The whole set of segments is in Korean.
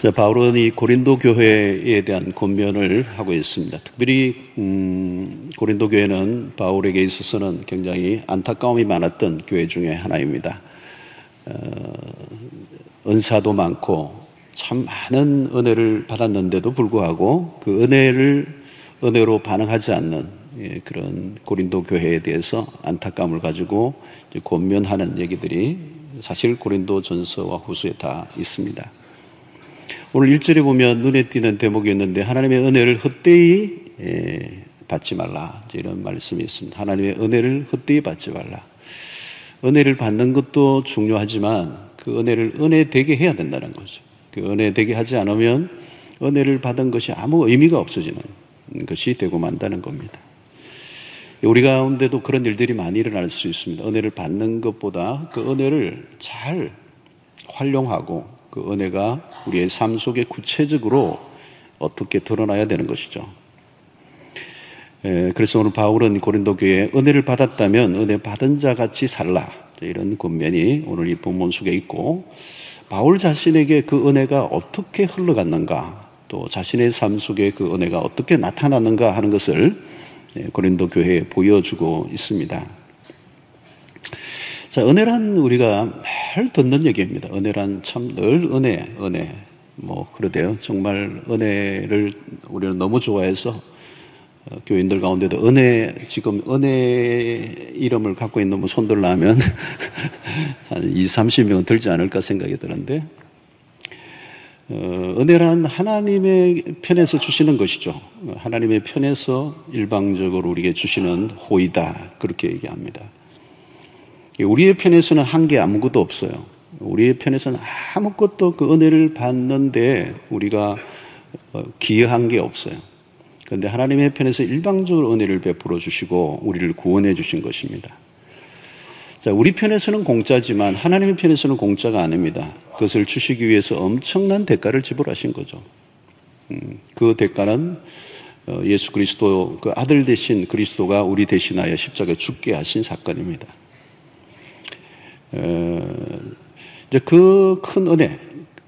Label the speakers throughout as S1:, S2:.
S1: 자, 바울은 이 고린도 교회에 대한 권면을 하고 있습니다. 특별히 음, 고린도 교회는 바울에게 있어서는 굉장히 안타까움이 많았던 교회 중에 하나입니다. 어, 은사도 많고 참 많은 은혜를 받았는데도 불구하고 그 은혜를 은혜로 반응하지 않는 예, 그런 고린도 교회에 대해서 안타까움을 가지고 권면하는 얘기들이 사실 고린도 전서와 후서에 다 있습니다. 오늘 1절에 보면 눈에 띄는 대목이 있는데 하나님의 은혜를 헛되이 예, 받지 말라. 이런 말씀이 있습니다. 하나님의 은혜를 헛되이 받지 말라. 은혜를 받는 것도 중요하지만 그 은혜를 은혜 되게 해야 된다는 거죠. 그 은혜 되게 하지 않으면 은혜를 받은 것이 아무 의미가 없어지는 것이 되고 만다는 겁니다. 우리 가운데도 그런 일들이 많이 일어날 수 있습니다. 은혜를 받는 것보다 그 은혜를 잘 활용하고 그 은혜가 우리의 삶 속에 구체적으로 어떻게 드러나야 되는 것이죠. 예, 그래서 오늘 바울은 고린도 교회에 은혜를 받았다면 은혜 받은 자 같이 살라. 이런 권면이 오늘 이 본문 속에 있고 바울 자신에게 그 은혜가 어떻게 흘러갔는가 또 자신의 삶 속에 그 은혜가 어떻게 나타났는가 하는 것을 예, 고린도 교회에 보여주고 있습니다. 자, 은혜란 우리가 늘 듣는 얘기입니다. 은혜란 참 늘 은혜, 은혜. 뭐, 그러대요. 정말 은혜를 우리는 너무 좋아해서 어, 교인들 가운데도 은혜, 지금 은혜 이름을 갖고 있는 분 손들라 하면 한 2, 30명 들지 않을까 생각이 드는데, 어, 은혜란 하나님의 편에서 주시는 것이죠. 하나님의 편에서 일방적으로 우리에게 주시는 호의다. 그렇게 얘기합니다. 우리의 편에서는 한 게 아무것도 없어요. 우리의 편에서는 아무것도 그 은혜를 받는데 우리가 어, 기여한 게 없어요. 그런데 하나님의 편에서 일방적으로 은혜를 베풀어 주시고 우리를 구원해 주신 것입니다. 자, 우리 편에서는 공짜지만 하나님의 편에서는 공짜가 아닙니다. 그것을 주시기 위해서 엄청난 대가를 지불하신 거죠. 음, 그 대가는 어, 예수 그리스도 그 아들 대신 그리스도가 우리 대신하여 십자가에 죽게 하신 사건입니다. 이제 그 큰 은혜,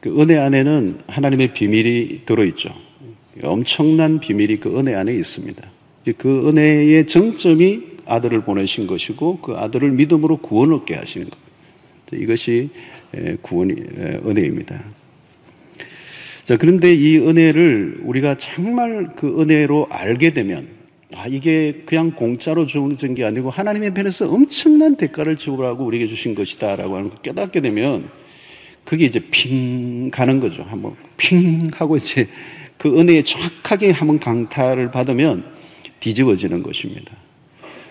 S1: 그 은혜 안에는 하나님의 비밀이 들어있죠. 엄청난 비밀이 그 은혜 안에 있습니다. 그 은혜의 정점이 아들을 보내신 것이고 그 아들을 믿음으로 구원 얻게 하신 것. 이것이 구원이 은혜입니다. 자, 그런데 이 은혜를 우리가 정말 그 은혜로 알게 되면 아, 이게 그냥 공짜로 주어진 게 아니고 하나님의 편에서 엄청난 대가를 지불하고 우리에게 주신 것이다 라고 하는 걸 깨닫게 되면 그게 이제 핑 가는 거죠. 한번 핑 하고 이제 그 은혜에 정확하게 한번 강타를 받으면 뒤집어지는 것입니다.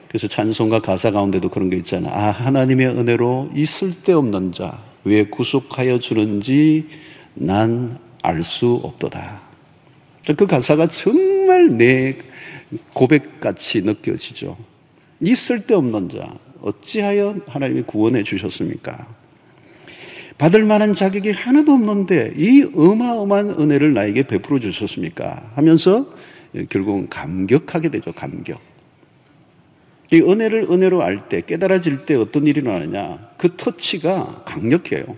S1: 그래서 찬송가 가사 가운데도 그런 게 있잖아. 아, 하나님의 은혜로 이 쓸데없는 자, 왜 구속하여 주는지 난 알 수 없도다. 그 가사가 정말 내 고백같이 느껴지죠. 이 쓸데없는 자, 어찌하여 하나님이 구원해 주셨습니까? 받을 만한 자격이 하나도 없는데 이 어마어마한 은혜를 나에게 베풀어 주셨습니까? 하면서 결국은 감격하게 되죠, 감격. 이 은혜를 은혜로 알 때, 깨달아질 때 어떤 일이 일어나느냐? 그 터치가 강력해요.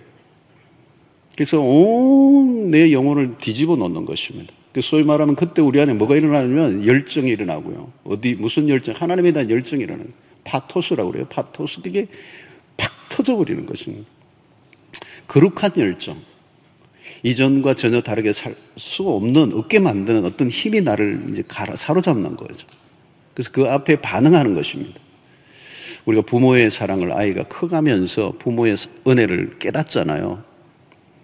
S1: 그래서 온 내 영혼을 뒤집어 놓는 것입니다. 그 소위 말하면 그때 우리 안에 뭐가 일어나냐면 열정이 일어나고요. 어디 무슨 열정? 하나님에 대한 열정이 일어나는 파토스라고 그래요. 파토스 이게 팍 터져버리는 것입니다. 거룩한 열정. 이전과 전혀 다르게 살수 없는 없게 만드는 어떤 힘이 나를 이제 가라 사로잡는 거죠. 그래서 그 앞에 반응하는 것입니다. 우리가 부모의 사랑을 아이가 커가면서 부모의 은혜를 깨닫잖아요.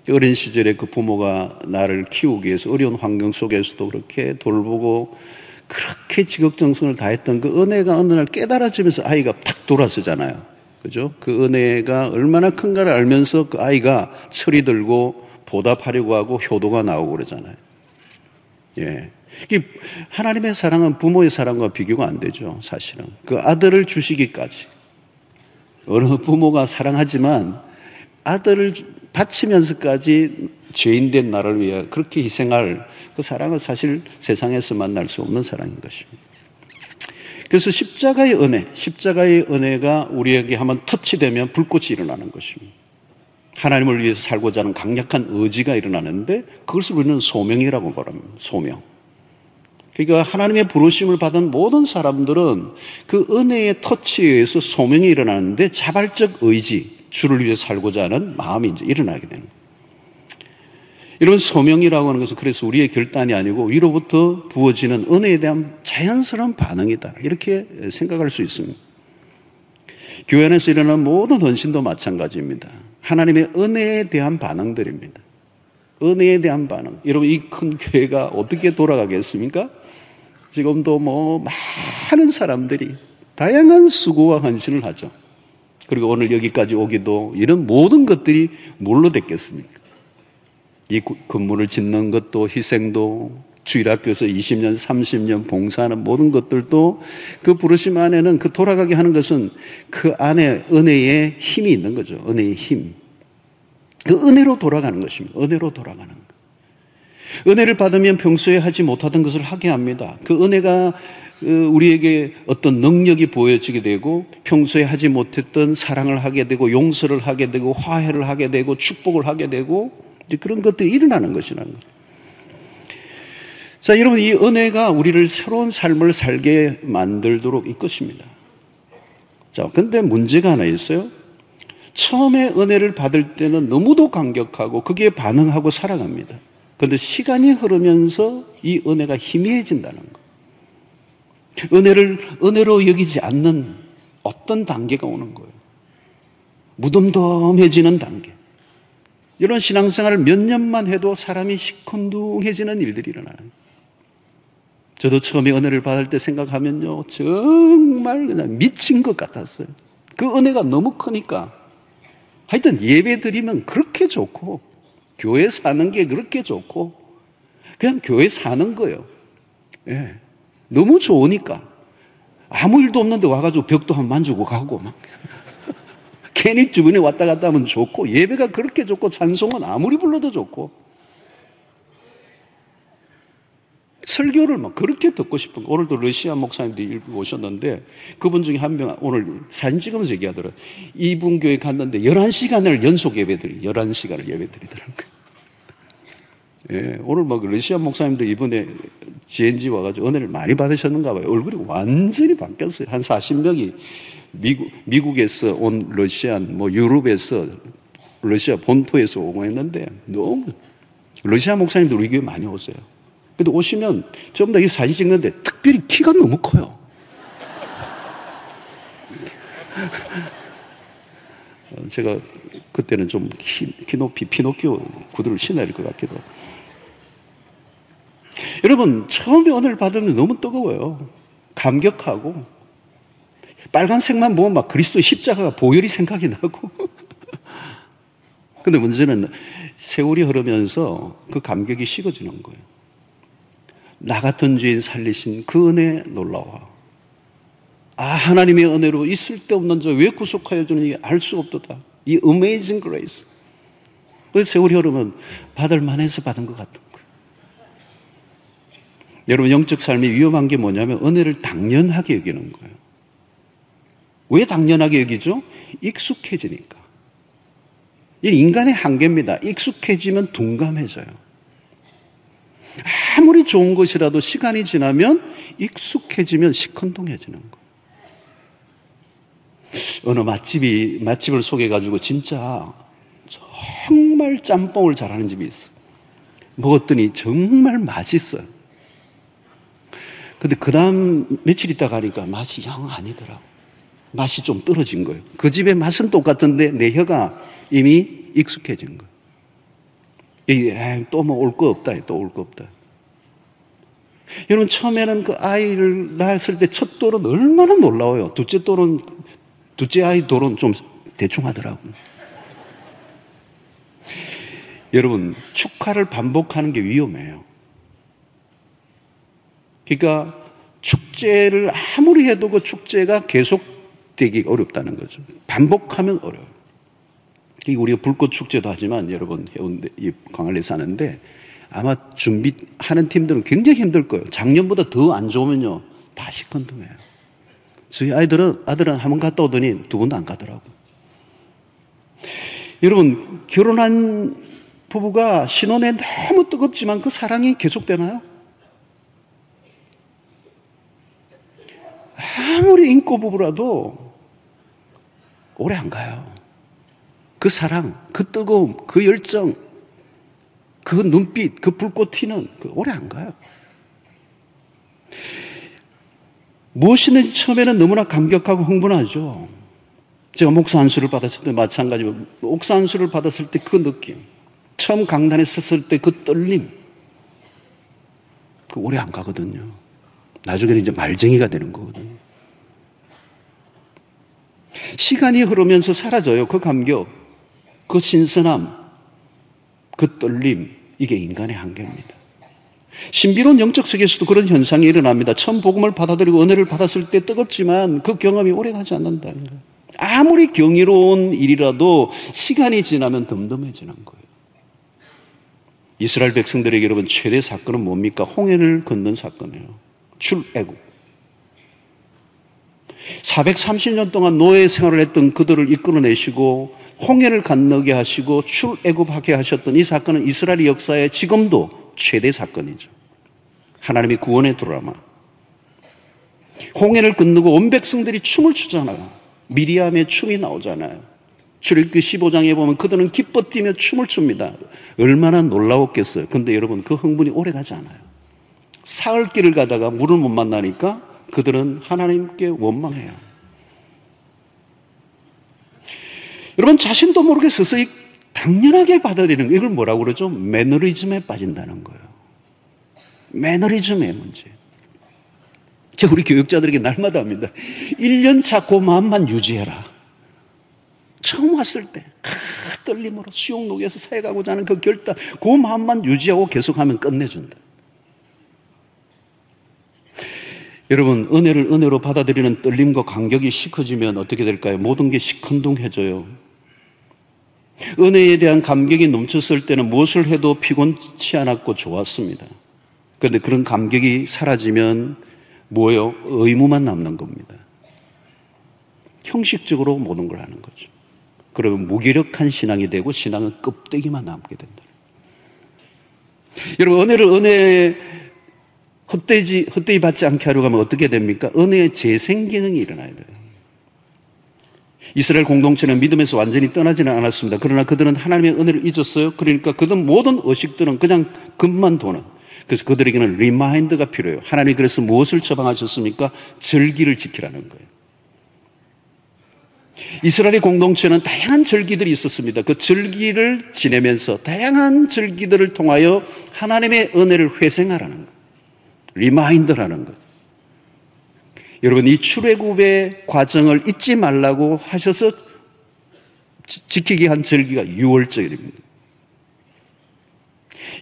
S1: 어린 시절에 그 부모가 나를 키우기 위해서 어려운 환경 속에서도 그렇게 돌보고 그렇게 지극정성을 다했던 그 은혜가 어느 날 깨달아지면서 아이가 탁 돌아서잖아요. 그죠? 그 은혜가 얼마나 큰가를 알면서 그 아이가 철이 들고 보답하려고 하고 효도가 나오고 그러잖아요. 예. 하나님의 사랑은 부모의 사랑과 비교가 안 되죠, 사실은. 그 아들을 주시기까지. 어느 부모가 사랑하지만 아들을 바치면서까지 죄인된 나를 위해 그렇게 희생할 그 사랑은 사실 세상에서 만날 수 없는 사랑인 것입니다. 그래서 십자가의 은혜, 십자가의 은혜가 우리에게 한번 터치되면 불꽃이 일어나는 것입니다. 하나님을 위해서 살고자 하는 강력한 의지가 일어나는데 그것을 우리는 소명이라고 말합니다. 소명. 그러니까 하나님의 부르심을 받은 모든 사람들은 그 은혜의 터치에 의해서 소명이 일어나는데 자발적 의지, 주를 위해 살고자 하는 마음이 이제 일어나게 되는 거예요. 이런 소명이라고 하는 것은 그래서 우리의 결단이 아니고 위로부터 부어지는 은혜에 대한 자연스러운 반응이다. 이렇게 생각할 수 있습니다. 교회 안에서 일어나는 모든 헌신도 마찬가지입니다. 하나님의 은혜에 대한 반응들입니다. 은혜에 대한 반응. 여러분, 이 큰 교회가 어떻게 돌아가겠습니까? 지금도 뭐 많은 사람들이 다양한 수고와 헌신을 하죠. 그리고 오늘 여기까지 오기도 이런 모든 것들이 뭘로 됐겠습니까? 이 건물을 짓는 것도 희생도 주일학교에서 20년, 30년 봉사하는 모든 것들도 그 부르심 안에는 그 돌아가게 하는 것은 그 안에 은혜의 힘이 있는 거죠. 은혜의 힘. 그 은혜로 돌아가는 것입니다. 은혜로 돌아가는 것. 은혜를 받으면 평소에 하지 못하던 것을 하게 합니다. 그 은혜가 어, 우리에게 어떤 능력이 보여지게 되고 평소에 하지 못했던 사랑을 하게 되고 용서를 하게 되고 화해를 하게 되고 축복을 하게 되고 그런 것들이 일어나는 것이라는 거죠. 자, 여러분, 이 은혜가 우리를 새로운 삶을 살게 만들도록 이 것입니다. 자, 근데 문제가 하나 있어요. 처음에 은혜를 받을 때는 너무도 감격하고 그게 반응하고 살아갑니다. 그런데 시간이 흐르면서 이 은혜가 희미해진다는 거. 은혜를 은혜로 여기지 않는 어떤 단계가 오는 거예요. 무덤덤해지는 단계. 이런 신앙생활을 몇 년만 해도 사람이 시큰둥해지는 일들이 일어나는 거예요. 저도 처음에 은혜를 받을 때 생각하면요. 정말 그냥 미친 것 같았어요. 그 은혜가 너무 크니까. 하여튼 예배 드리면 그렇게 좋고, 교회 사는 게 그렇게 좋고, 그냥 교회 사는 거예요. 예. 너무 좋으니까. 아무 일도 없는데 와가지고 벽도 한 만지고 가고 막. 괜히 주변에 왔다 갔다 하면 좋고, 예배가 그렇게 좋고, 찬송은 아무리 불러도 좋고, 설교를 막 그렇게 듣고 싶은 거. 오늘도 러시아 목사님들이 오셨는데 그분 중에 한 명 오늘 사진 찍으면서 얘기하더라고요. 이분 교회 갔는데 11시간을 연속 예배드리, 11시간을 예배드리더라고요. 예, 오늘 막 러시아 목사님도 이번에 GNG 와가지고 은혜를 많이 받으셨는가 봐요. 얼굴이 완전히 바뀌었어요. 한 40명이 미국, 미국에서 온 러시안, 뭐 유럽에서 러시아 본토에서 오고 했는데 너무 러시아 목사님들 우리 교회 많이 오세요. 근데 오시면 전부 다 이 사진 찍는데 특별히 키가 너무 커요. 어, 제가 그때는 좀 키, 키 높이 피노키오 구두를 신어야 될 것 같기도. 여러분, 처음에 은혜를 받으면 너무 뜨거워요. 감격하고. 빨간색만 보면 막 그리스도의 십자가가 보혈이 생각이 나고. 근데 문제는 세월이 흐르면서 그 감격이 식어지는 거예요. 나 같은 죄인 살리신 그 은혜 놀라워. 아, 하나님의 은혜로 있을 데 없는 자왜 구속하여 주느니 알수 없도다. 이 amazing grace. 그래서 세월이 흐르면 받을 만해서 받은 것 같은 거예요. 여러분, 영적 삶이 위험한 게 뭐냐면 은혜를 당연하게 여기는 거예요. 왜 당연하게 여기죠? 익숙해지니까. 이 인간의 한계입니다. 익숙해지면 둔감해져요. 아무리 좋은 것이라도 시간이 지나면 익숙해지면 시큰둥해지는 거. 어느 맛집이 맛집을 소개해 가지고 진짜 정말 짬뽕을 잘하는 집이 있어. 먹었더니 정말 맛있어요. 근데 그 다음 며칠 있다 가니까 맛이 영 아니더라고. 맛이 좀 떨어진 거예요. 그 집의 맛은 똑같은데 내 혀가 이미 익숙해진 거예요. 또 뭐 올 거 없다. 또 올 거 없다. 여러분, 처음에는 그 아이를 낳았을 때 첫 돌은 얼마나 놀라워요. 둘째 돌은, 둘째 아이 돌은 좀 대충 하더라고요. 여러분, 축하를 반복하는 게 위험해요. 그러니까 축제를 아무리 해도 그 축제가 계속되기 어렵다는 거죠. 반복하면 어려워요. 우리가 불꽃 축제도 하지만 여러분 해운대 이 광안리에 사는데 아마 준비하는 팀들은 굉장히 힘들 거예요. 작년보다 더 안 좋으면요 다 시큰둥해요. 저희 아이들은 아들은 한 번 갔다 오더니 두 번도 안 가더라고. 여러분, 결혼한 부부가 신혼에 너무 뜨겁지만 그 사랑이 계속되나요? 아무리 인고 부부라도 오래 안 가요. 그 사랑, 그 뜨거움, 그 열정, 그 눈빛, 그 불꽃 튀는 그 오래 안 가요. 무엇이든지 처음에는 너무나 감격하고 흥분하죠. 제가 목사 안수를 받았을 때 마찬가지로 목사 안수를 받았을 때 그 느낌, 처음 강단에 섰을 때 그 떨림, 그 오래 안 가거든요. 나중에는 이제 말쟁이가 되는 거거든요. 시간이 흐르면서 사라져요. 그 감격, 그 신선함, 그 떨림, 이게 인간의 한계입니다. 신비로운 영적 세계에서도 그런 현상이 일어납니다. 처음 복음을 받아들이고 은혜를 받았을 때 뜨겁지만 그 경험이 오래 가지 않는다는 거예요. 아무리 경이로운 일이라도 시간이 지나면 덤덤해지는 거예요. 이스라엘 백성들에게 여러분 최대 사건은 뭡니까? 홍해를 건넌 사건이에요. 출애굽. 430년 동안 노예 생활을 했던 그들을 이끌어내시고 홍해를 건너게 하시고 출애굽하게 하셨던 이 사건은 이스라엘 역사에 지금도 최대 사건이죠. 하나님의 구원의 드라마. 홍해를 건너고 온 백성들이 춤을 추잖아요. 미리암의 춤이 나오잖아요. 출애굽기 15장에 보면 그들은 기뻐 뛰며 춤을 춥니다. 얼마나 놀라웠겠어요. 근데 여러분 그 흥분이 오래 가지 않아요. 사흘 길을 가다가 물을 못 만나니까 그들은 하나님께 원망해요. 여러분 자신도 모르게 서서히 당연하게 받아들이는 거 이걸 뭐라고 그러죠? 매너리즘에 빠진다는 거예요. 매너리즘의 문제. 제가 우리 교육자들에게 날마다 합니다. 1년차 그 마음만 유지해라. 처음 왔을 때, 크, 떨림으로 수용록에서 사역하고자 하는 그 결단, 그 마음만 유지하고 계속하면 끝내준다. 여러분, 은혜를 은혜로 받아들이는 떨림과 간격이 시커지면 어떻게 될까요? 모든 게 시큰둥해져요. 은혜에 대한 감격이 넘쳤을 때는 무엇을 해도 피곤치 않았고 좋았습니다. 그런데 그런 감격이 사라지면 뭐예요? 의무만 남는 겁니다. 형식적으로 모든 걸 하는 거죠. 그러면 무기력한 신앙이 되고 신앙은 껍데기만 남게 된다. 여러분, 은혜를 은혜 헛되지, 헛되이 받지 않게 하려고 하면 어떻게 됩니까? 은혜의 재생 기능이 일어나야 돼요. 이스라엘 공동체는 믿음에서 완전히 떠나지는 않았습니다. 그러나 그들은 하나님의 은혜를 잊었어요. 그러니까 그들 모든 의식들은 그냥 금만 도는. 그래서 그들에게는 remind가 필요해요. 하나님이 그래서 무엇을 처방하셨습니까? 절기를 지키라는 거예요. 이스라엘의 공동체는 다양한 절기들이 있었습니다. 그 절기를 지내면서 다양한 절기들을 통하여 하나님의 은혜를 회상하라는 거예요. remind라는 것. 여러분 이 출애굽의 과정을 잊지 말라고 하셔서 지키게 한 절기가 유월절입니다.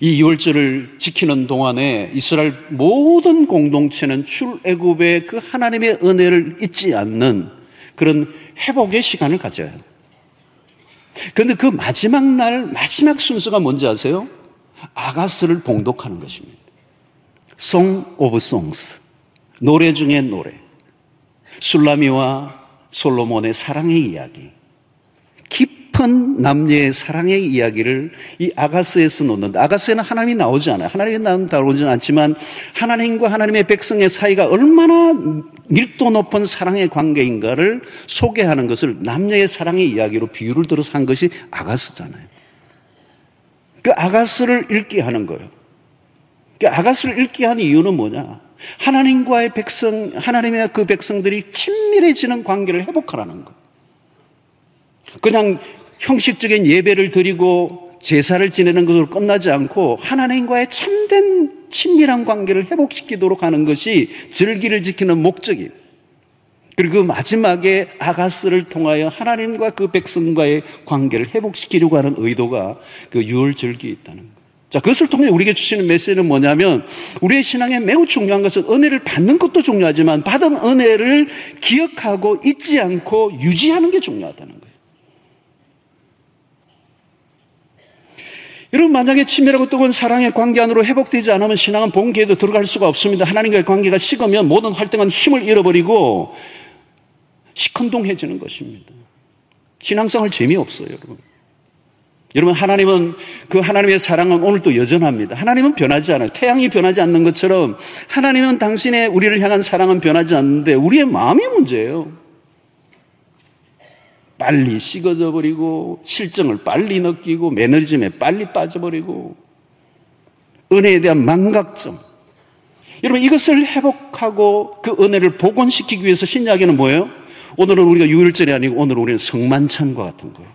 S1: 이 6월절을 지키는 동안에 이스라엘 모든 공동체는 출애굽의 그 하나님의 은혜를 잊지 않는 그런 회복의 시간을 가져요. 그런데 그 마지막 날 마지막 순서가 뭔지 아세요? 아가스를 봉독하는 것입니다. Song of Songs. 노래 중에 노래. 술라미와 솔로몬의 사랑의 이야기. 깊은 남녀의 사랑의 이야기를 이 아가스에서 놓는다. 아가스에는 하나님이 나오지 않아요. 하나님이 나오지는 않지만 하나님과 하나님의 백성의 사이가 얼마나 밀도 높은 사랑의 관계인가를 소개하는 것을 남녀의 사랑의 이야기로 비유를 들어서 한 것이 아가스잖아요. 그 아가스를 읽게 하는 거예요. 그러니까 아가스를 읽게 한 이유는 뭐냐? 하나님과의 백성, 하나님의 그 백성들이 친밀해지는 관계를 회복하라는 거. 그냥 형식적인 예배를 드리고 제사를 지내는 것으로 끝나지 않고 하나님과의 참된 친밀한 관계를 회복시키도록 하는 것이 절기를 지키는 목적이에요. 그리고 그 마지막에 아가스를 통하여 하나님과 그 백성과의 관계를 회복시키려고 하는 의도가 그 유월 절기에 있다는 거예요. 자, 그것을 통해 우리에게 주시는 메시지는 뭐냐면 우리의 신앙에 매우 중요한 것은 은혜를 받는 것도 중요하지만 받은 은혜를 기억하고 잊지 않고 유지하는 게 중요하다는 거예요. 여러분 만약에 친밀하고 뜨거운 사랑의 관계 안으로 회복되지 않으면 신앙은 본계에도 들어갈 수가 없습니다. 하나님과의 관계가 식으면 모든 활동은 힘을 잃어버리고 시큰둥해지는 것입니다. 신앙생활 재미없어요, 여러분. 여러분, 하나님은, 그 하나님의 사랑은 오늘도 여전합니다. 하나님은 변하지 않아요. 태양이 변하지 않는 것처럼 하나님은 당신의 우리를 향한 사랑은 변하지 않는데 우리의 마음이 문제예요. 빨리 식어져 버리고 실정을 빨리 느끼고 매너리즘에 빨리 빠져버리고 은혜에 대한 망각점. 여러분 이것을 회복하고 그 은혜를 복원시키기 위해서 신약에는 뭐예요? 오늘은 우리가 유일절이 아니고 오늘은 우리는 성만찬과 같은 거예요.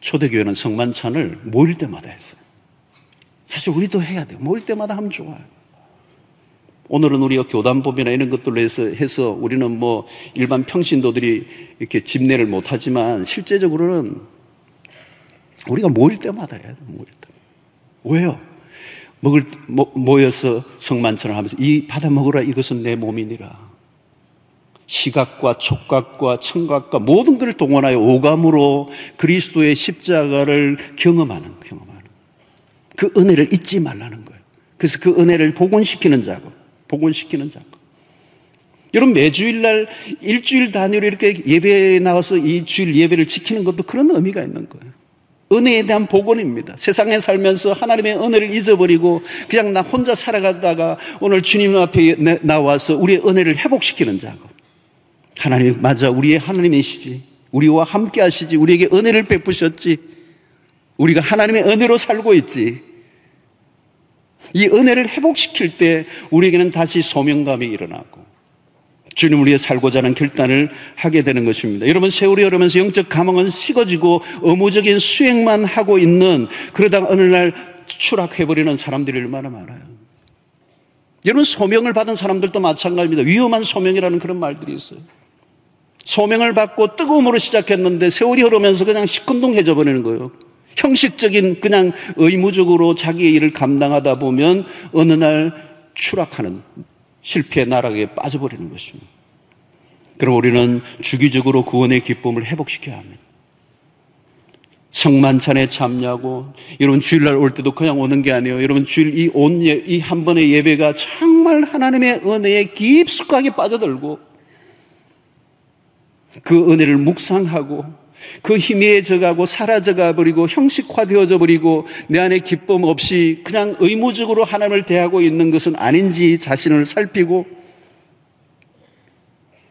S1: 초대교회는 성만찬을 모일 때마다 했어요. 사실 우리도 해야 돼요. 모일 때마다 하면 좋아요. 오늘은 우리가 교단법이나 이런 것들로 해서, 해서 우리는 뭐 일반 평신도들이 이렇게 집례를 못하지만 실제적으로는 우리가 모일 때마다 해야 돼요. 모일 때. 왜요? 먹을, 모여서 성만찬을 하면서 이 받아 먹으라 이것은 내 몸이니라. 시각과 촉각과 청각과 모든 것을 동원하여 오감으로 그리스도의 십자가를 경험하는, 경험하는. 그 은혜를 잊지 말라는 거예요. 그래서 그 은혜를 복원시키는 작업. 복원시키는 작업. 여러분 매주일 날 일주일 단위로 이렇게 예배에 나와서 이 주일 예배를 지키는 것도 그런 의미가 있는 거예요. 은혜에 대한 복원입니다. 세상에 살면서 하나님의 은혜를 잊어버리고 그냥 나 혼자 살아가다가 오늘 주님 앞에 나와서 우리의 은혜를 회복시키는 작업. 하나님 맞아 우리의 하나님이시지. 우리와 함께 하시지. 우리에게 은혜를 베푸셨지. 우리가 하나님의 은혜로 살고 있지. 이 은혜를 회복시킬 때 우리에게는 다시 소명감이 일어나고 주님 우리의 살고자 하는 결단을 하게 되는 것입니다. 여러분 세월이 흐르면서 영적 감흥은 식어지고 의무적인 수행만 하고 있는 그러다가 어느 날 추락해버리는 사람들이 얼마나 많아요. 여러분 소명을 받은 사람들도 마찬가지입니다. 위험한 소명이라는 그런 말들이 있어요. 소명을 받고 뜨거움으로 시작했는데 세월이 흐르면서 그냥 시큰둥해져 버리는 거예요. 형식적인 그냥 의무적으로 자기의 일을 감당하다 보면 어느 날 추락하는 실패의 나락에 빠져버리는 것입니다. 그럼 우리는 주기적으로 구원의 기쁨을 회복시켜야 합니다. 성만찬에 참여하고 여러분 주일날 올 때도 그냥 오는 게 아니에요. 여러분 주일 이 온 이 한 번의 예배가 정말 하나님의 은혜에 깊숙하게 빠져들고 그 은혜를 묵상하고 그 희미해져가고 사라져가 버리고 형식화되어져 버리고 내 안에 기쁨 없이 그냥 의무적으로 하나님을 대하고 있는 것은 아닌지 자신을 살피고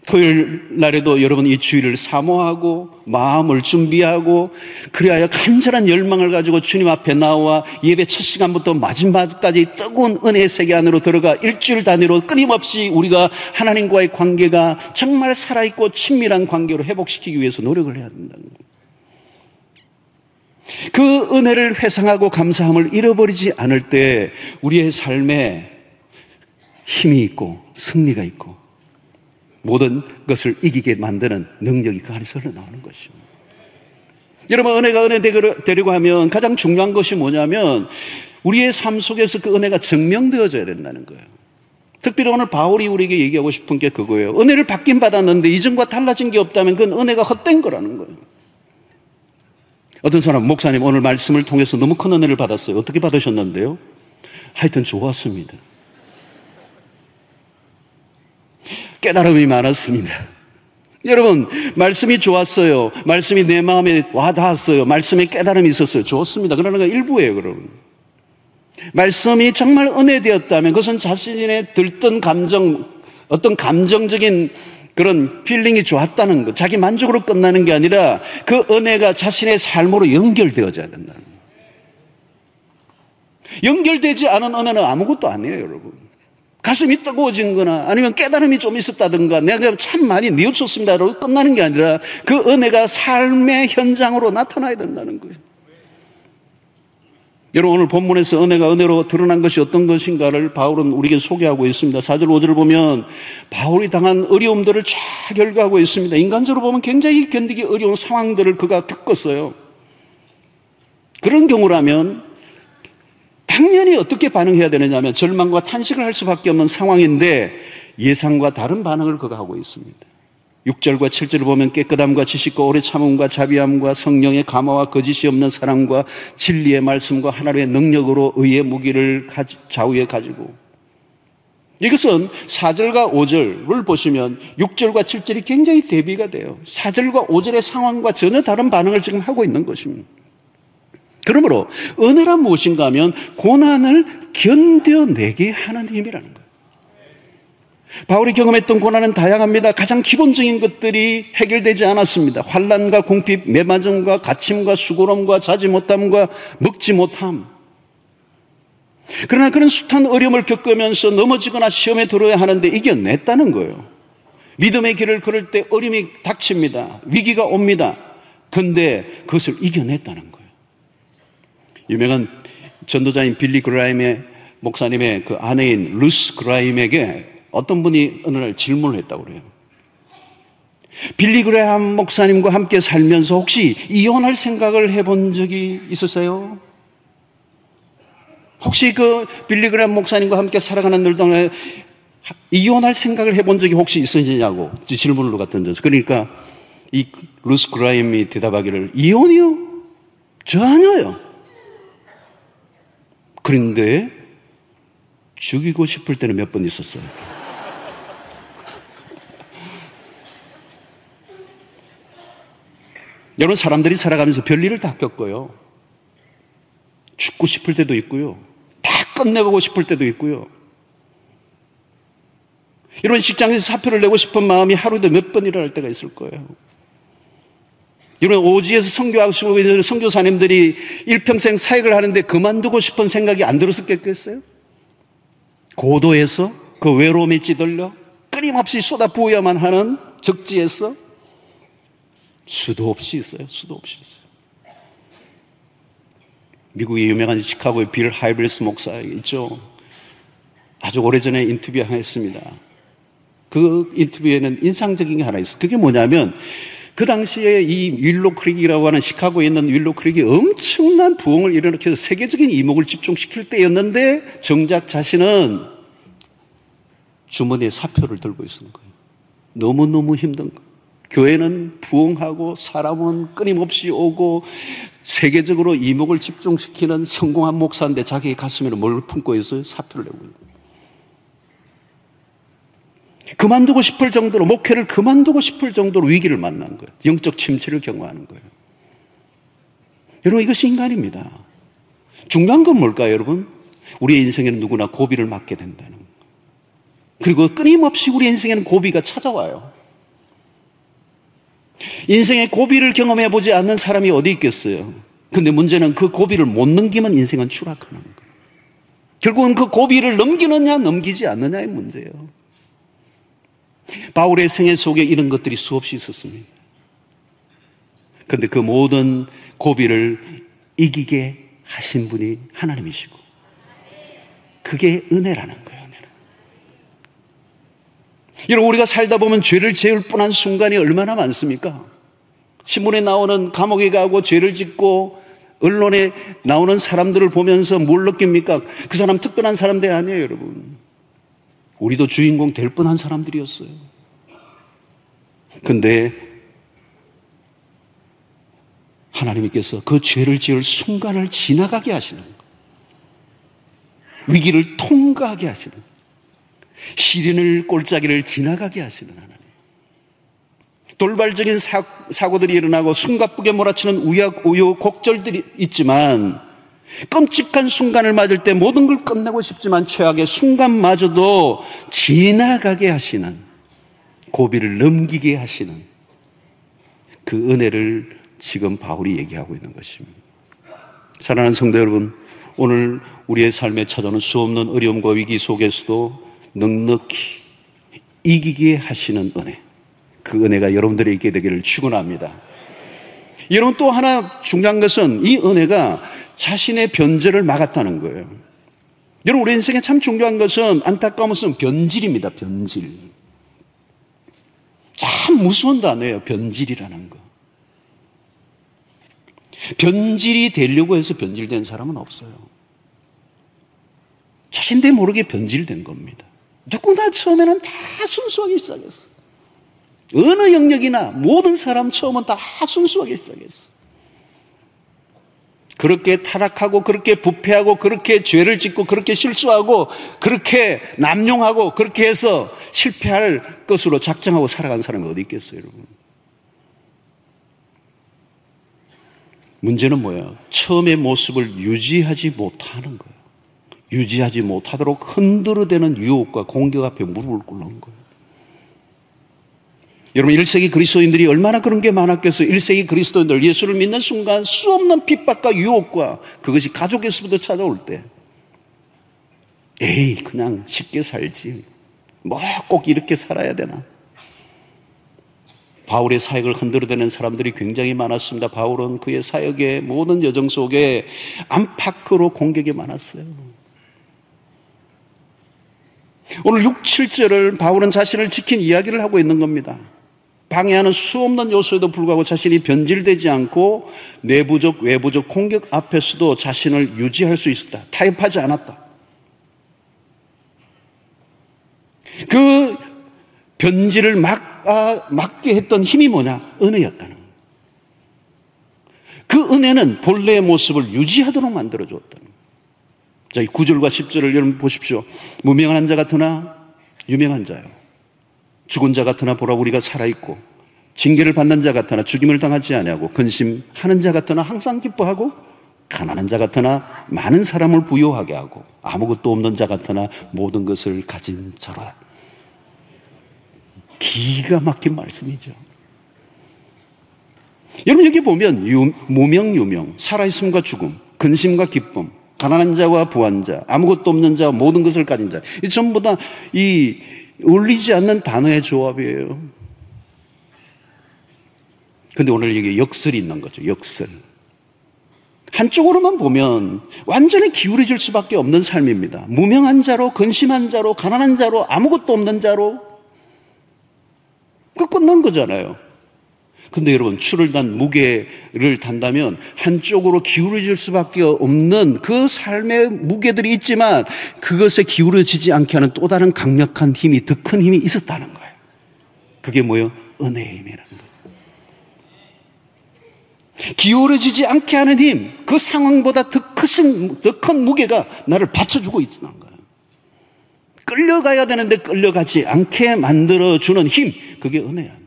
S1: 토요일 날에도 여러분 이 주일을 사모하고 마음을 준비하고 그리하여 간절한 열망을 가지고 주님 앞에 나와 예배 첫 시간부터 마지막까지 뜨거운 은혜의 세계 안으로 들어가 일주일 단위로 끊임없이 우리가 하나님과의 관계가 정말 살아있고 친밀한 관계로 회복시키기 위해서 노력을 해야 된다는 거예요. 그 은혜를 회상하고 감사함을 잃어버리지 않을 때 우리의 삶에 힘이 있고 승리가 있고 모든 것을 이기게 만드는 능력이 그 안에서 흘러나오는 것입니다. 여러분, 은혜가 은혜 되려고 하면 가장 중요한 것이 뭐냐면 우리의 삶 속에서 그 은혜가 증명되어져야 된다는 거예요. 특별히 오늘 바울이 우리에게 얘기하고 싶은 게 그거예요. 은혜를 받긴 받았는데 이전과 달라진 게 없다면 그건 은혜가 헛된 거라는 거예요. 어떤 사람, 목사님 오늘 말씀을 통해서 너무 큰 은혜를 받았어요. 어떻게 받으셨는데요? 하여튼 좋았습니다. 깨달음이 많았습니다. 여러분, 말씀이 좋았어요. 말씀이 내 마음에 와 닿았어요. 말씀에 깨달음이 있었어요. 좋습니다. 그러나 그 일부예요, 여러분. 말씀이 정말 은혜되었다면 그것은 자신의 들뜬 감정, 어떤 감정적인 그런 feeling이 좋았다는 것, 자기 만족으로 끝나는 게 아니라 그 은혜가 자신의 삶으로 연결되어져야 된다는 것. 연결되지 않은 은혜는 아무것도 아니에요, 여러분. 가슴이 뜨거워진 거나 아니면 깨달음이 좀 있었다든가 내가 참 많이 뉘우쳤습니다라고 끝나는 게 아니라 그 은혜가 삶의 현장으로 나타나야 된다는 거예요. 여러분 오늘 본문에서 은혜가 은혜로 드러난 것이 어떤 것인가를 바울은 우리에게 소개하고 있습니다. 4절 5절을 보면 바울이 당한 어려움들을 쫙 열거하고 있습니다. 인간적으로 보면 굉장히 견디기 어려운 상황들을 그가 겪었어요. 그런 경우라면 당연히 어떻게 반응해야 되느냐 하면 절망과 탄식을 할 수밖에 없는 상황인데 예상과 다른 반응을 그가 하고 있습니다. 6절과 7절을 보면 깨끗함과 지식과 오래 참음과 자비함과 성령의 감화와 거짓이 없는 사랑과 진리의 말씀과 하나님의 능력으로 의의 무기를 좌우에 가지고 이것은 4절과 5절을 보시면 6절과 7절이 굉장히 대비가 돼요. 4절과 5절의 상황과 전혀 다른 반응을 지금 하고 있는 것입니다. 그러므로 은혜란 무엇인가 하면 고난을 견뎌내게 하는 힘이라는 거예요. 바울이 경험했던 고난은 다양합니다. 가장 기본적인 것들이 해결되지 않았습니다. 환란과 공핍, 매맞음과 갇힘과 수고름과 자지 못함과 먹지 못함. 그러나 그런 숱한 어려움을 겪으면서 넘어지거나 시험에 들어야 하는데 이겨냈다는 거예요. 믿음의 길을 걸을 때 어려움이 닥칩니다. 위기가 옵니다. 근데 그것을 이겨냈다는 거예요. 유명한 전도자인 빌리 그레이엄 목사님의 그 아내인 루스 그레이엄에게 어떤 분이 어느 날 질문을 했다고 그래요. 빌리 그레이엄 목사님과 함께 살면서 혹시 이혼할 생각을 해본 적이 있었어요? 혹시 그 빌리 그레이엄 목사님과 함께 살아가는 늘 동안 이혼할 생각을 해본 적이 혹시 있으시냐고 질문을 누가 던져서 그러니까 이 루스 그라임이 대답하기를 이혼이요? 전혀요. 그런데 죽이고 싶을 때는 몇 번 있었어요. 여러분 사람들이 살아가면서 별일을 다 겪어요. 죽고 싶을 때도 있고요. 다 끝내보고 싶을 때도 있고요. 이런 직장에서 사표를 내고 싶은 마음이 하루에도 몇 번 일어날 때가 있을 거예요. 이런 오지에서 성교하시고 있는 성교사님들이 일평생 사역을 하는데 그만두고 싶은 생각이 안 들었었겠어요? 고도에서 그 외로움에 찌들려 끊임없이 쏟아부어야만 하는 적지에서 수도 없이 있어요. 수도 없이 있어요. 미국의 유명한 시카고의 빌 하이브리스 목사 있죠. 아주 오래전에 인터뷰 하나 했습니다. 그 인터뷰에는 인상적인 게 하나 있어요. 그게 뭐냐면 그 당시에 이 윌로 크릭이라고 하는 시카고에 있는 윌로 크릭이 엄청난 부흥을 일으켜서 세계적인 이목을 집중시킬 때였는데 정작 자신은 주머니에 사표를 들고 있는 거예요. 너무너무 힘든 거. 교회는 부흥하고 사람은 끊임없이 오고 세계적으로 이목을 집중시키는 성공한 목사인데 자기 가슴에는 뭘 품고 있어요? 사표를 내고 있는 그만두고 싶을 정도로 목회를 그만두고 싶을 정도로 위기를 만난 거예요. 영적 침체를 경험하는 거예요. 여러분 이것이 인간입니다. 중요한 건 뭘까요, 여러분? 우리의 인생에는 누구나 고비를 맞게 된다는 거. 그리고 끊임없이 우리 인생에는 고비가 찾아와요. 인생의 고비를 경험해 보지 않는 사람이 어디 있겠어요? 근데 문제는 그 고비를 못 넘기면 인생은 추락하는 거예요. 결국은 그 고비를 넘기느냐, 넘기지 않느냐의 문제예요. 바울의 생애 속에 이런 것들이 수없이 있었습니다. 근데 그 모든 고비를 이기게 하신 분이 하나님이시고, 그게 은혜라는 거예요. 여러분, 우리가 살다 보면 죄를 지을 뻔한 순간이 얼마나 많습니까? 신문에 나오는 감옥에 가고 죄를 짓고 언론에 나오는 사람들을 보면서 뭘 느낍니까? 그 사람 특별한 사람들 아니에요, 여러분. 우리도 주인공 될 뻔한 사람들이었어요. 근데 하나님께서 그 죄를 지을 순간을 지나가게 하시는 거. 위기를 통과하게 하시는 거. 시린을 골짜기를 지나가게 하시는 하나님. 돌발적인 사 고들이 일어나고 숨가쁘게 몰아치는 우약, 우유, 곡절들이 있지만 끔찍한 순간을 맞을 때 모든 걸 끝내고 싶지만 최악의 순간마저도 지나가게 하시는 고비를 넘기게 하시는 그 은혜를 지금 바울이 얘기하고 있는 것입니다. 사랑하는 성도 여러분, 오늘 우리의 삶에 찾아오는 수없는 어려움과 위기 속에서도 넉넉히 이기게 하시는 은혜. 그 은혜가 여러분들이 있게 되기를 축원합니다. 여러분 또 하나 중요한 것은 이 은혜가 자신의 변절을 막았다는 거예요. 여러분 우리 인생에 참 중요한 것은 안타까운 것은 변질입니다. 변질. 참 무서운 단어예요. 변질이라는 거. 변질이 되려고 해서 변질된 사람은 없어요. 자신도 모르게 변질된 겁니다. 누구나 처음에는 다 순수하게 시작했어. 어느 영역이나 모든 사람 처음은 다 순수하게 시작했어. 그렇게 타락하고 그렇게 부패하고 그렇게 죄를 짓고 그렇게 실수하고 그렇게 남용하고 그렇게 해서 실패할 것으로 작정하고 살아간 사람이 어디 있겠어요, 여러분? 문제는 뭐야? 처음의 모습을 유지하지 못하는 거예요. 유지하지 못하도록 흔들어대는 유혹과 공격 앞에 무릎을 꿇는 거예요. 여러분 1세기 그리스도인들이 얼마나 그런 게 많았겠어요. 1세기 그리스도인들 예수를 믿는 순간 수없는 핍박과 유혹과 그것이 가족에서부터 찾아올 때 에이 그냥 쉽게 살지 뭐 꼭 이렇게 살아야 되나 바울의 사역을 흔들어대는 사람들이 굉장히 많았습니다. 바울은 그의 사역의 모든 여정 속에 안팎으로 공격이 많았어요. 오늘 6, 7절을 바울은 자신을 지킨 이야기를 하고 있는 겁니다. 방해하는 수없는 요소에도 불구하고 자신이 변질되지 않고 내부적, 외부적 공격 앞에서도 자신을 유지할 수 있었다. 타협하지 않았다. 그 변질을 막, 아, 막게 했던 힘이 뭐냐? 은혜였다는. 그 은혜는 본래의 모습을 유지하도록 만들어주었다는. 자, 이 9절과 10절을 여러분 보십시오. 무명한 자 같으나 유명한 자요. 죽은 자 같으나 보라 우리가 살아있고 징계를 받는 자 같으나 죽임을 당하지 아니하고 근심하는 자 같으나 항상 기뻐하고 가난한 자 같으나 많은 사람을 부여하게 하고 아무것도 없는 자 같으나 모든 것을 가진 자라. 기가 막힌 말씀이죠. 여러분 여기 보면 유, 무명 유명, 살아있음과 죽음, 근심과 기쁨, 가난한 자와 부한 자, 아무것도 없는 자, 모든 것을 가진 자. 이 전부 다 이 울리지 않는 단어의 조합이에요. 근데 오늘 여기 역설이 있는 거죠. 역설. 한쪽으로만 보면 완전히 기울어질 수밖에 없는 삶입니다. 무명한 자로, 근심한 자로, 가난한 자로, 아무것도 없는 자로, 그 끝난 거잖아요. 근데 여러분, 추를 단 무게를 단다면 한쪽으로 기울어질 수밖에 없는 그 삶의 무게들이 있지만 그것에 기울어지지 않게 하는 또 다른 강력한 힘이, 더 큰 힘이 있었다는 거예요. 그게 뭐예요? 은혜의 힘이라는 거예요. 기울어지지 않게 하는 힘, 그 상황보다 더 큰, 더 큰 무게가 나를 받쳐주고 있다는 거예요. 끌려가야 되는데 끌려가지 않게 만들어주는 힘, 그게 은혜야.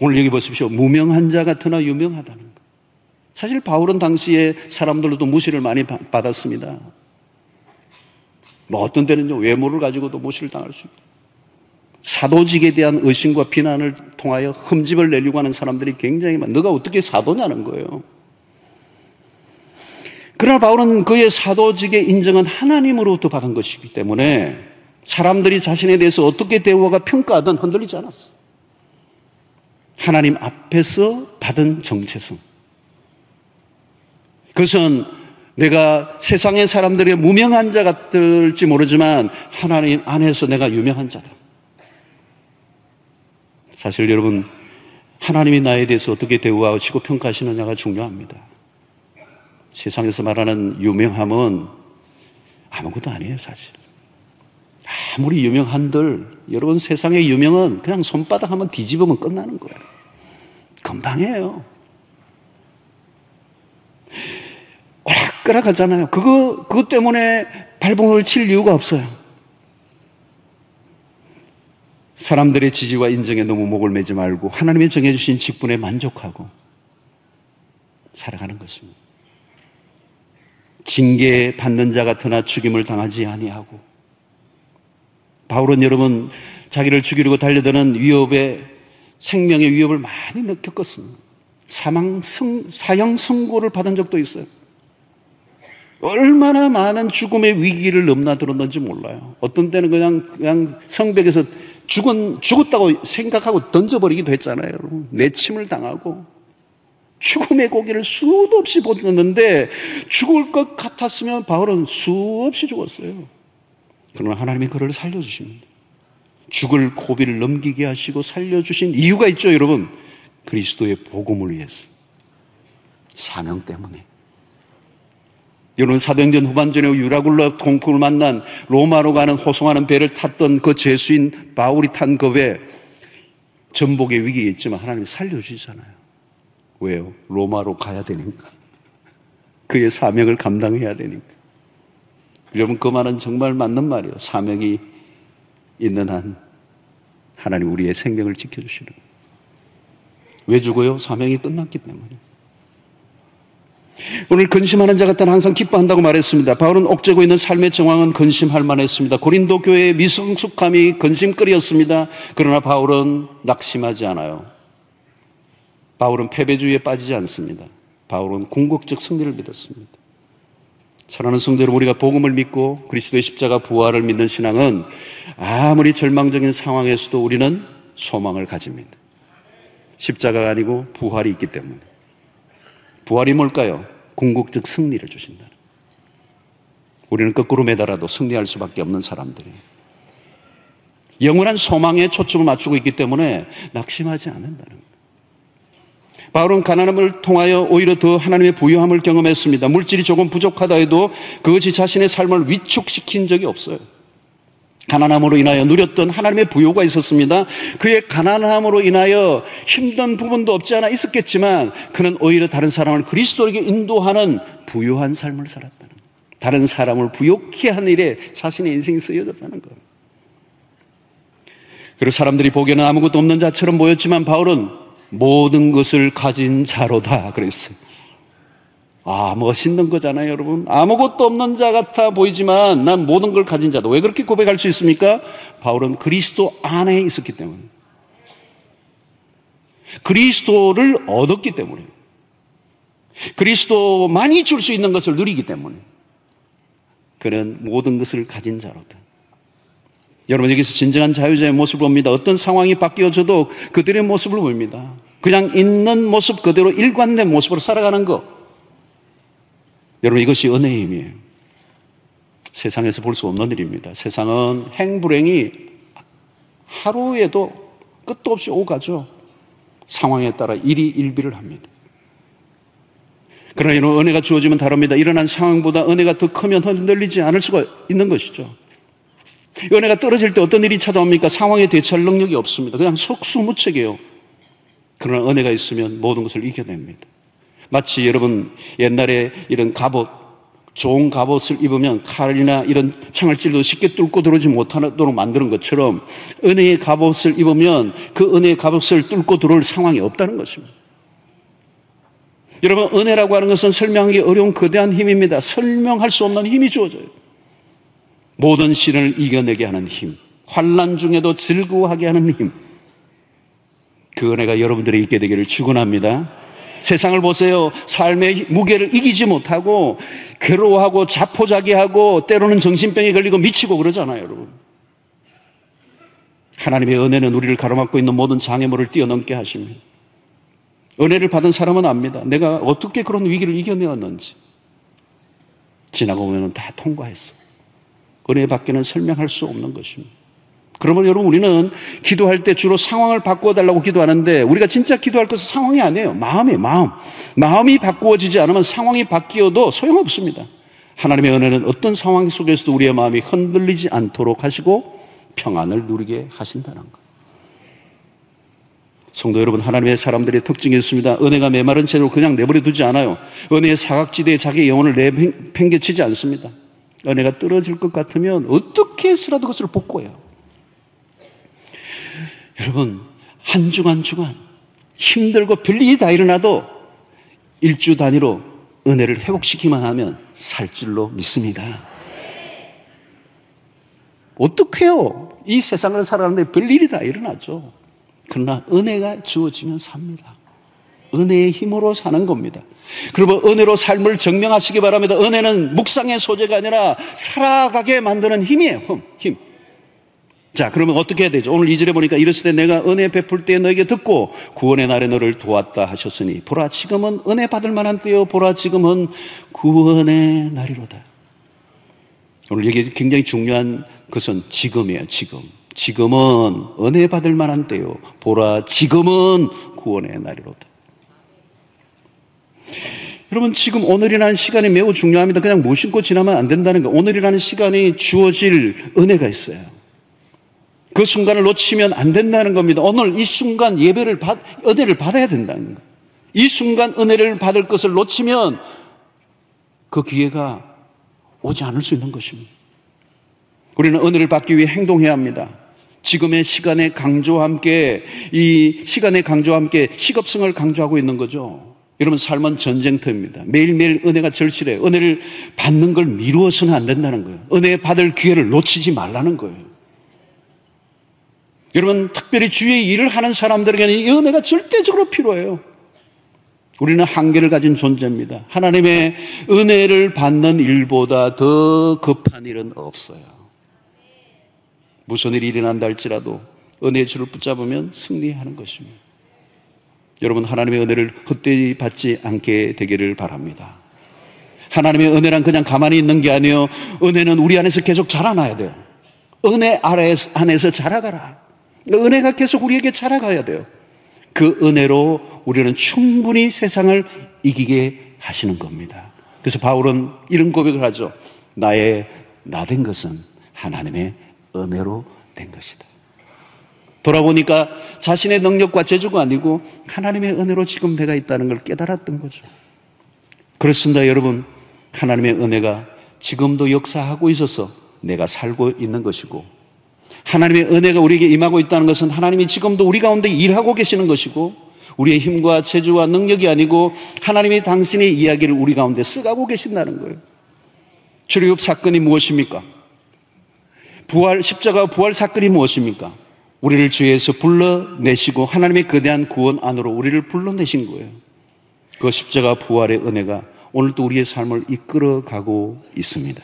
S1: 오늘 여기 보십시오. 무명한 자 같으나 유명하다는 거. 사실 바울은 당시에 사람들로도 무시를 많이 받았습니다. 뭐 어떤 때는 외모를 가지고도 무시를 당할 수 있고. 사도직에 대한 의심과 비난을 통하여 흠집을 내려고 하는 사람들이 굉장히 많아. 너가 어떻게 사도냐는 거예요. 그러나 바울은 그의 사도직의 인정은 하나님으로부터 받은 것이기 때문에 사람들이 자신에 대해서 어떻게 대우가 평가하든 흔들리지 않았어. 하나님 앞에서 받은 정체성. 그것은 내가 세상의 사람들의 무명한 자 같을지 모르지만 하나님 안에서 내가 유명한 자다. 사실 여러분, 하나님이 나에 대해서 어떻게 대우하시고 평가하시느냐가 중요합니다. 세상에서 말하는 유명함은 아무것도 아니에요, 사실. 아무리 유명한들, 여러분 세상의 유명은 그냥 손바닥 한번 뒤집으면 끝나는 거예요. 금방 해요. 오락가락 하잖아요. 그거, 그것 때문에 발봉을 칠 이유가 없어요. 사람들의 지지와 인정에 너무 목을 매지 말고 하나님이 정해주신 직분에 만족하고 살아가는 것입니다. 징계 받는 자 같으나 죽임을 당하지 아니하고 바울은 여러분 자기를 죽이려고 달려드는 위협에 생명의 위협을 많이 겪었습니다. 사망 성, 사형 선고를 받은 적도 있어요. 얼마나 많은 죽음의 위기를 넘나들었는지 몰라요. 어떤 때는 그냥, 그냥 성벽에서 죽은, 죽었다고 생각하고 던져버리기도 했잖아요. 내침을 당하고. 죽음의 고기를 수도 없이 보았는데 죽을 것 같았으면 바울은 수없이 죽었어요. 그러나 하나님이 그를 살려주십니다. 죽을 고비를 넘기게 하시고 살려주신 이유가 있죠, 여러분. 그리스도의 복음을 위해서. 사명 때문에. 여러분 사도행전 후반전에 유라굴라 동굴을 만난 로마로 가는 호송하는 배를 탔던 그 죄수인 바울이 탄 겁에 전복의 위기가 있지만 하나님이 살려주시잖아요. 왜요? 로마로 가야 되니까. 그의 사명을 감당해야 되니까. 여러분, 그 말은 정말 맞는 말이에요. 사명이 있는 한 하나님 우리의 생명을 지켜주시는. 왜 죽어요? 사명이 끝났기 때문에. 오늘 근심하는 자 같다는 항상 기뻐한다고 말했습니다. 바울은 옥죄고 있는 삶의 정황은 근심할 만했습니다. 고린도 교회의 미성숙함이 근심거리였습니다. 그러나 바울은 낙심하지 않아요. 바울은 패배주의에 빠지지 않습니다. 바울은 궁극적 승리를 믿었습니다. 사랑하는 성대로 우리가 복음을 믿고 그리스도의 십자가 부활을 믿는 신앙은 아무리 절망적인 상황에서도 우리는 소망을 가집니다. 십자가가 아니고 부활이 있기 때문에. 부활이 뭘까요? 궁극적 승리를 주신다. 우리는 거꾸로 매달아도 승리할 수밖에 없는 사람들이에요. 영원한 소망에 초점을 맞추고 있기 때문에 낙심하지 않는다는. 바울은 가난함을 통하여 오히려 더 하나님의 부유함을 경험했습니다. 물질이 조금 부족하다 해도 그것이 자신의 삶을 위축시킨 적이 없어요. 가난함으로 인하여 누렸던 하나님의 부요가 있었습니다. 그의 가난함으로 인하여 힘든 부분도 없지 않아 있었겠지만 그는 오히려 다른 사람을 그리스도에게 인도하는 부유한 삶을 살았다는 거예요. 다른 사람을 부욕케 한 일에 자신의 인생이 쓰여졌다는 거예요. 그리고 사람들이 보기에는 아무것도 없는 자처럼 보였지만 바울은 모든 것을 가진 자로다 그랬어요. 아, 멋있는 거잖아요, 여러분. 아무것도 없는 자 같아 보이지만 난 모든 걸 가진 자다. 왜 그렇게 고백할 수 있습니까? 바울은 그리스도 안에 있었기 때문에. 그리스도를 얻었기 때문에. 그리스도만이 줄 수 있는 것을 누리기 때문에. 그는 모든 것을 가진 자로다. 여러분 여기서 진정한 자유자의 모습을 봅니다. 어떤 상황이 바뀌어져도 그들의 모습을 봅니다. 그냥 있는 모습 그대로 일관된 모습으로 살아가는 것. 여러분 이것이 은혜의 힘이에요. 세상에서 볼 수 없는 일입니다. 세상은 행불행이 하루에도 끝도 없이 오가죠. 상황에 따라 일이 일비를 합니다. 그러나 이런 은혜가 주어지면 다릅니다. 일어난 상황보다 은혜가 더 크면 흔들리지 않을 수가 있는 것이죠. 은혜가 떨어질 때 어떤 일이 찾아옵니까? 상황에 대처할 능력이 없습니다. 그냥 속수무책이에요. 그러나 은혜가 있으면 모든 것을 이겨냅니다. 마치 여러분 옛날에 이런 갑옷, 좋은 갑옷을 입으면 칼이나 이런 창을 찔러도 쉽게 뚫고 들어오지 못하도록 만드는 것처럼 은혜의 갑옷을 입으면 그 은혜의 갑옷을 뚫고 들어올 상황이 없다는 것입니다. 여러분, 은혜라고 하는 것은 설명하기 어려운 거대한 힘입니다. 설명할 수 없는 힘이 주어져요. 모든 시련을 이겨내게 하는 힘, 환란 중에도 즐거워하게 하는 힘. 그 은혜가 여러분들이 있게 되기를 축원합니다. 세상을 보세요. 삶의 무게를 이기지 못하고 괴로워하고 자포자기하고 때로는 정신병에 걸리고 미치고 그러잖아요, 여러분. 하나님의 은혜는 우리를 가로막고 있는 모든 장애물을 뛰어넘게 하십니다. 은혜를 받은 사람은 압니다. 내가 어떻게 그런 위기를 이겨내었는지. 지나고 보면 다 통과했어. 은혜 밖에는 설명할 수 없는 것입니다. 그러면 여러분 우리는 기도할 때 주로 상황을 바꾸어 달라고 기도하는데 우리가 진짜 기도할 것은 상황이 아니에요. 마음이에요, 마음. 마음이 바꾸어지지 않으면 상황이 바뀌어도 소용없습니다. 하나님의 은혜는 어떤 상황 속에서도 우리의 마음이 흔들리지 않도록 하시고 평안을 누리게 하신다는 것. 성도 여러분, 하나님의 사람들의 특징이 있습니다. 은혜가 메마른 채로 그냥 내버려 두지 않아요. 은혜의 사각지대에 자기 영혼을 내팽개치지 않습니다. 은혜가 떨어질 것 같으면 어떻게 해서라도 그것을 복구해요. 여러분, 한 주간 한 주간 힘들고 별일이 다 일어나도 일주 단위로 은혜를 회복시키기만 하면 살 줄로 믿습니다. 어떡해요? 이 세상을 살아가는데 별일이 다 일어나죠. 그러나 은혜가 주어지면 삽니다. 은혜의 힘으로 사는 겁니다. 그리고 은혜로 삶을 증명하시기 바랍니다. 은혜는 묵상의 소재가 아니라 살아가게 만드는 힘이에요. 힘. 자, 그러면 어떻게 해야 되죠? 오늘 이절에 보니까 이랬을 때 내가 은혜 베풀 때 너에게 듣고 구원의 날에 너를 도왔다 하셨으니 보라 지금은 은혜 받을 만한 때요. 보라 지금은 구원의 날이로다. 오늘 여기 굉장히 중요한 것은 지금이에요. 지금. 지금은 은혜 받을 만한 때요. 보라 지금은 구원의 날이로다. 여러분 지금 오늘이라는 시간이 매우 중요합니다. 그냥 무심코 지나면 안 된다는 거. 오늘이라는 시간이 주어질 은혜가 있어요. 그 순간을 놓치면 안 된다는 겁니다. 오늘 이 순간 예배를 받, 은혜를 받아야 된다는 거. 이 순간 은혜를 받을 것을 놓치면 그 기회가 오지 않을 수 있는 것입니다. 우리는 은혜를 받기 위해 행동해야 합니다. 지금의 시간의 강조와 함께 이 시간의 강조와 함께 시급성을 강조하고 있는 거죠. 여러분 삶은 전쟁터입니다. 매일매일 은혜가 절실해. 은혜를 받는 걸 미루어서는 안 된다는 거예요. 은혜 받을 기회를 놓치지 말라는 거예요. 여러분 특별히 주의 일을 하는 사람들에게는 이 은혜가 절대적으로 필요해요. 우리는 한계를 가진 존재입니다. 하나님의 은혜를 받는 일보다 더 급한 일은 없어요. 무슨 일이 일어난다 할지라도 은혜의 줄을 붙잡으면 승리하는 것입니다. 여러분 하나님의 은혜를 헛되이 받지 않게 되기를 바랍니다. 하나님의 은혜란 그냥 가만히 있는 게 아니에요. 은혜는 우리 안에서 계속 자라나야 돼요. 은혜 안에서 자라가라. 은혜가 계속 우리에게 자라가야 돼요. 그 은혜로 우리는 충분히 세상을 이기게 하시는 겁니다. 그래서 바울은 이런 고백을 하죠. 나의 나 된 것은 하나님의 은혜로 된 것이다. 돌아보니까 자신의 능력과 재주가 아니고 하나님의 은혜로 지금 내가 있다는 걸 깨달았던 거죠. 그렇습니다, 여러분. 하나님의 은혜가 지금도 역사하고 있어서 내가 살고 있는 것이고 하나님의 은혜가 우리에게 임하고 있다는 것은 하나님이 지금도 우리 가운데 일하고 계시는 것이고 우리의 힘과 재주와 능력이 아니고 하나님이 당신의 이야기를 우리 가운데 쓰가고 계신다는 거예요. 출애굽 사건이 무엇입니까? 부활, 십자가 부활 사건이 무엇입니까? 우리를 죄에서 불러내시고 하나님의 거대한 구원 안으로 우리를 불러내신 거예요. 그 십자가 부활의 은혜가 오늘도 우리의 삶을 이끌어가고 있습니다.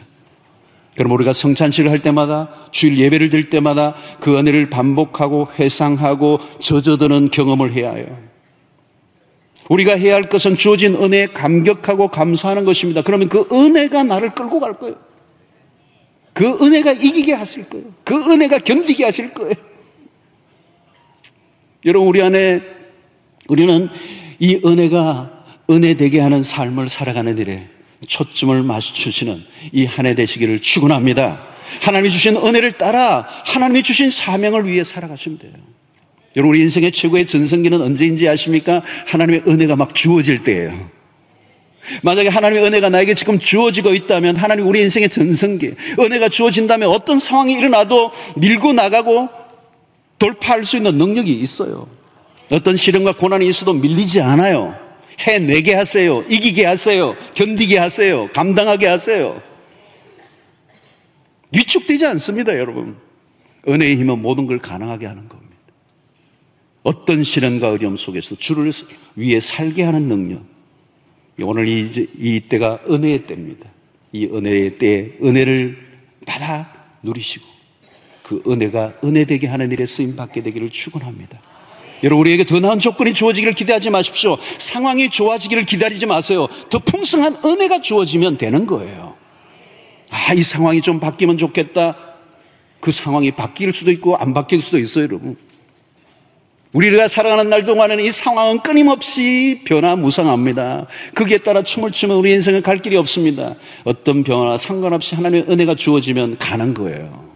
S1: 그럼 우리가 성찬식을 할 때마다 주일 예배를 드릴 때마다 그 은혜를 반복하고 회상하고 젖어드는 경험을 해야 해요. 우리가 해야 할 것은 주어진 은혜에 감격하고 감사하는 것입니다. 그러면 그 은혜가 나를 끌고 갈 거예요. 그 은혜가 이기게 하실 거예요. 그 은혜가 견디게 하실 거예요. 여러분, 우리 안에 우리는 이 은혜가 은혜 되게 하는 삶을 살아가는 일에 초점을 맞추시는 이 한 해 되시기를 축원합니다. 하나님이 주신 은혜를 따라 하나님이 주신 사명을 위해 살아가시면 돼요. 여러분 우리 인생의 최고의 전성기는 언제인지 아십니까? 하나님의 은혜가 막 주어질 때예요. 만약에 하나님의 은혜가 나에게 지금 주어지고 있다면 하나님 우리 인생의 전성기, 은혜가 주어진다면 어떤 상황이 일어나도 밀고 나가고 돌파할 수 있는 능력이 있어요. 어떤 시련과 고난이 있어도 밀리지 않아요. 해내게 하세요. 이기게 하세요. 견디게 하세요. 감당하게 하세요. 위축되지 않습니다, 여러분. 은혜의 힘은 모든 걸 가능하게 하는 겁니다. 어떤 시련과 어려움 속에서 주를 위해 살게 하는 능력. 오늘 이, 이 때가 은혜의 때입니다. 이 은혜의 때에 은혜를 받아 누리시고 그 은혜가 은혜되게 하는 일에 쓰임 받게 되기를 축원합니다. 여러분 우리에게 더 나은 조건이 주어지기를 기대하지 마십시오. 상황이 좋아지기를 기다리지 마세요. 더 풍성한 은혜가 주어지면 되는 거예요. 아, 이 상황이 좀 바뀌면 좋겠다. 그 상황이 바뀔 수도 있고 안 바뀔 수도 있어요, 여러분. 우리가 살아가는 날 동안에는 이 상황은 끊임없이 변화무쌍합니다. 거기에 따라 춤을 추면 우리 인생은 갈 길이 없습니다. 어떤 변화 상관없이 하나님의 은혜가 주어지면 가는 거예요.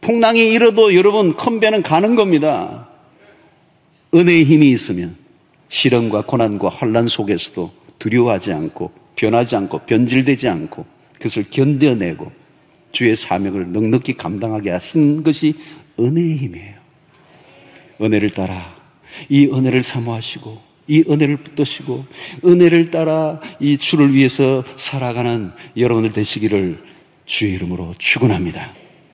S1: 풍랑이 일어도 여러분 큰 배는 가는 겁니다. 은혜의 힘이 있으면 시련과 고난과 환란 속에서도 두려워하지 않고 변하지 않고 변질되지 않고 그것을 견뎌내고 주의 사명을 넉넉히 감당하게 하신 것이 은혜의 힘이에요. 은혜를 따라 이 은혜를 사모하시고 이 은혜를 붙드시고 은혜를 따라 이 주를 위해서 살아가는 여러분들 되시기를 주의 이름으로 축원합니다.